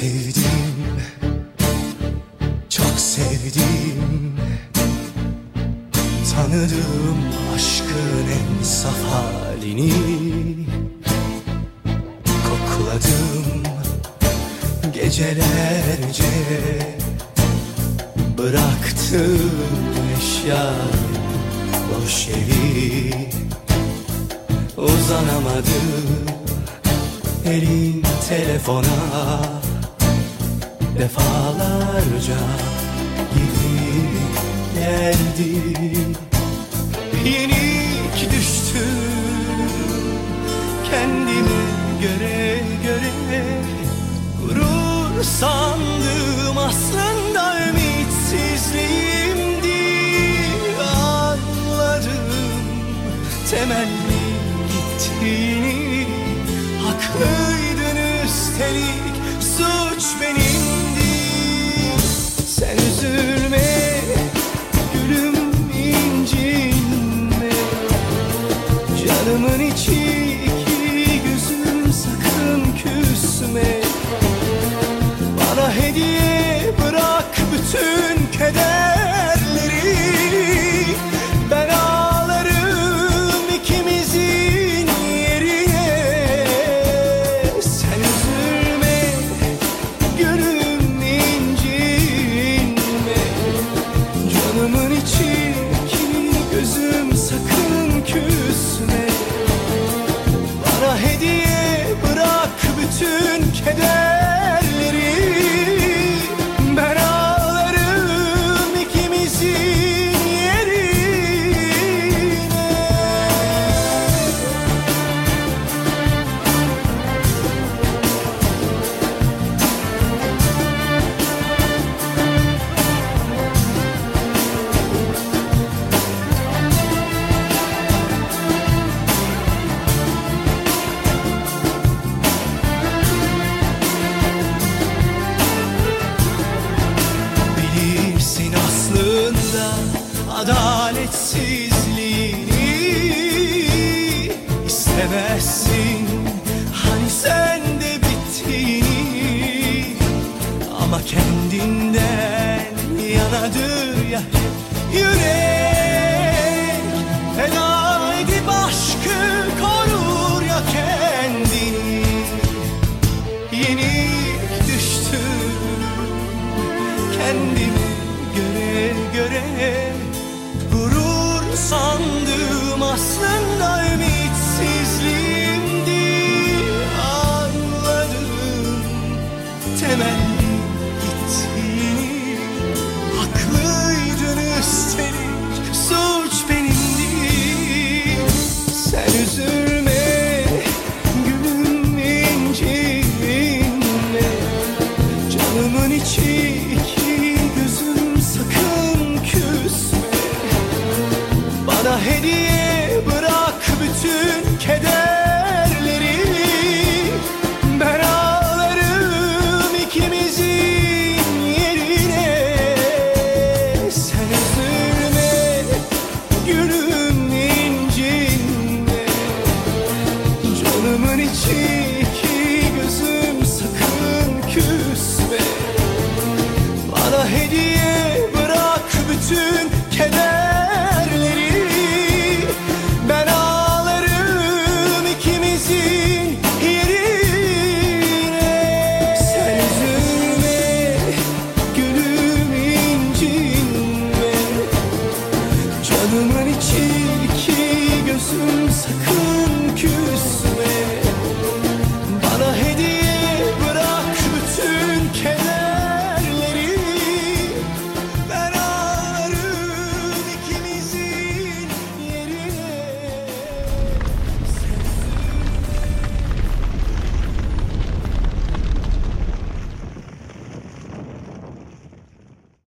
sevdim. Çok sevdim. Tanıdım aşkın en saf halini Kokladım. Gecelerce Bıraktım eşya boş evi. Uzanamadım elin telefona Defalarca gidip geldi Yenik düştüm kendime göre göre. Gurur sandım aslında ümitsizliğimdi. Anladım temelli gittiğini Haklıydın üstelik suç benimdi küsme Bana hediye bırak bütün kederleri adaletsizliğini istemezsin. Hani sen de bittiğini Ama kendinden yanadır ya yürek. Feda edip aşkı korur ya kendini. Yenik düştüm kendimi göre göre Canımın içi iki gözüm sakın küsme. Bana hediye bırak bütün kederleri. Ben ağlarım ikimizin yerine. Sen üzülme gülüm incinme Canımın içi bir iki gözüm sakın küs.